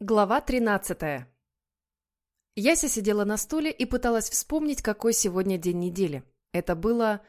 Глава 13. Яся сидела на стуле и пыталась вспомнить, какой сегодня день недели. Это было...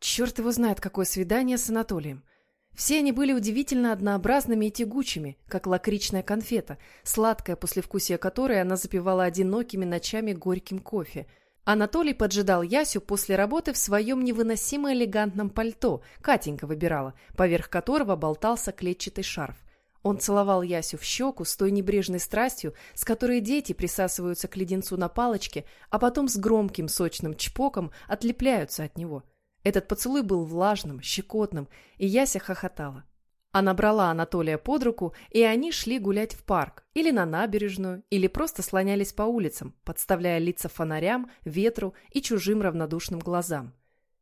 Черт его знает, какое свидание с Анатолием. Все они были удивительно однообразными и тягучими, как лакричная конфета, сладкая послевкусие которой она запивала одинокими ночами горьким кофе. Анатолий поджидал Ясю после работы в своем невыносимо элегантном пальто, Катенька выбирала, поверх которого болтался клетчатый шарф. Он целовал Ясю в щеку с той небрежной страстью, с которой дети присасываются к леденцу на палочке, а потом с громким сочным чпоком отлепляются от него. Этот поцелуй был влажным, щекотным, и Яся хохотала. Она брала Анатолия под руку, и они шли гулять в парк, или на набережную, или просто слонялись по улицам, подставляя лица фонарям, ветру и чужим равнодушным глазам.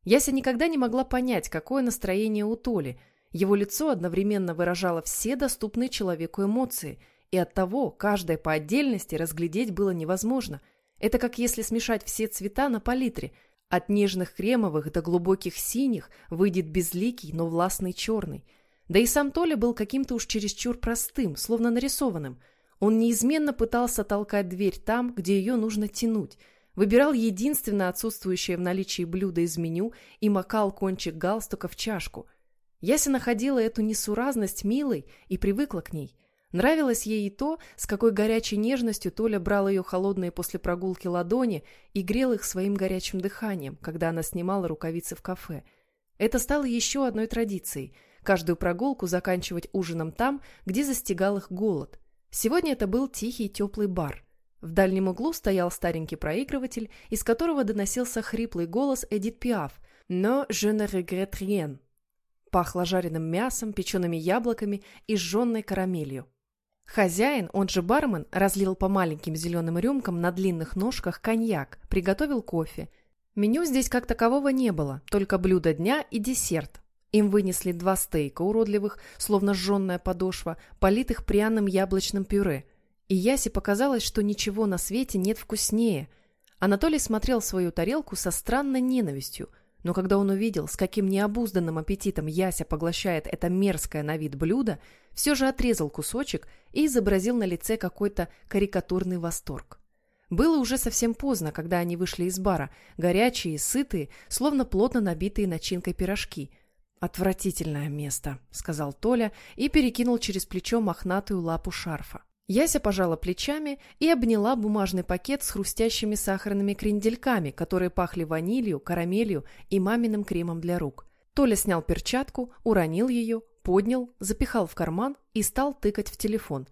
Яся никогда не могла понять, какое настроение у Толи – его лицо одновременно выражало все доступные человеку эмоции, и оттого каждое по отдельности разглядеть было невозможно. Это как если смешать все цвета на палитре. От нежных кремовых до глубоких синих выйдет безликий, но властный черный. Да и сам Толя был каким-то уж чересчур простым, словно нарисованным. Он неизменно пытался толкать дверь там, где ее нужно тянуть – выбирал единственно отсутствующее в наличии блюдо из меню и макал кончик галстука в чашку. Яся находила эту несуразность милой и привыкла к ней. Нравилось ей и то, с какой горячей нежностью Толя брал ее холодные после прогулки ладони и грел их своим горячим дыханием, когда она снимала рукавицы в кафе. Это стало еще одной традицией – каждую прогулку заканчивать ужином там, где застигал их голод. Сегодня это был тихий теплый бар. В дальнем углу стоял старенький проигрыватель, из которого доносился хриплый голос Эдит Пиаф «Но je ne regrette rien» Пахло жареным мясом, печеными яблоками и жженной карамелью. Хозяин, он же бармен, разлил по маленьким зеленым рюмкам на длинных ножках коньяк, приготовил кофе. Меню здесь как такового не было, только блюдо дня и десерт. Им вынесли два стейка уродливых, словно жженная подошва, политых пряным яблочным пюре. И Ясе показалось, что ничего на свете нет вкуснее. Анатолий смотрел свою тарелку со странной ненавистью – но когда он увидел, с каким необузданным аппетитом Яся поглощает это мерзкое на вид блюдо, все же отрезал кусочек и изобразил на лице какой-то карикатурный восторг. Было уже совсем поздно, когда они вышли из бара, горячие, сытые, словно плотно набитые начинкой пирожки. «Отвратительное место», — сказал Толя и перекинул через плечо мохнатую лапу шарфа. Яся пожала плечами и обняла бумажный пакет с хрустящими сахарными крендельками, которые пахли ванилью, карамелью и маминым кремом для рук. Толя снял перчатку, уронил ее, поднял, запихал в карман и стал тыкать в телефон.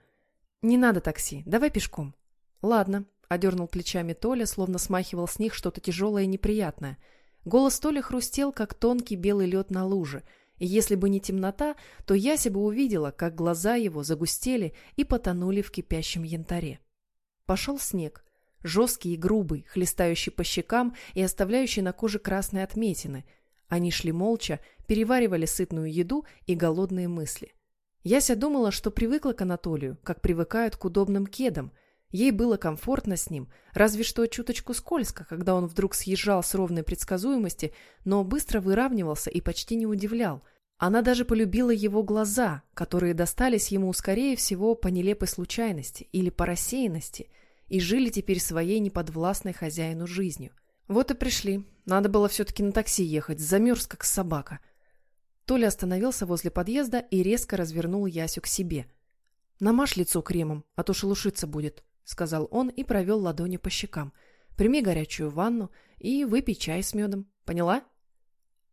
«Не надо такси, давай пешком». «Ладно», — одернул плечами Толя, словно смахивал с них что-то тяжелое и неприятное. Голос Толя хрустел, как тонкий белый лед на луже — и если бы не темнота, то Яся бы увидела, как глаза его загустели и потонули в кипящем янтаре. Пошел снег, жесткий и грубый, хлестающий по щекам и оставляющий на коже красные отметины. Они шли молча, переваривали сытную еду и голодные мысли. Яся думала, что привыкла к Анатолию, как привыкают к удобным кедам. Ей было комфортно с ним, разве что чуточку скользко, когда он вдруг съезжал с ровной предсказуемости, но быстро выравнивался и почти не удивлял. Она даже полюбила его глаза, которые достались ему, скорее всего, по нелепой случайности или по рассеянности, и жили теперь своей неподвластной хозяину жизнью. Вот и пришли. Надо было все-таки на такси ехать, замерз как собака. Толя остановился возле подъезда и резко развернул Ясю к себе. «Намажь лицо кремом, а то шелушиться будет», — сказал он и провел ладонью по щекам. «Прими горячую ванну и выпей чай с медом. Поняла?»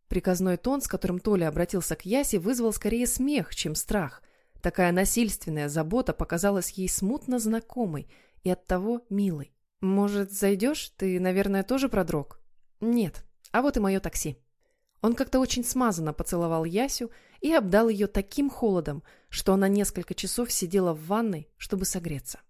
Приказной тон, с которым Толя обратился к Ясе, вызвал скорее смех, чем страх. Такая насильственная забота показалась ей смутно знакомой и оттого милой. «Может, зайдешь? Ты, наверное, тоже продрог?» «Нет. А вот и мое такси». Он как-то очень смазанно поцеловал Ясю и обдал ее таким холодом, что она несколько часов сидела в ванной, чтобы согреться.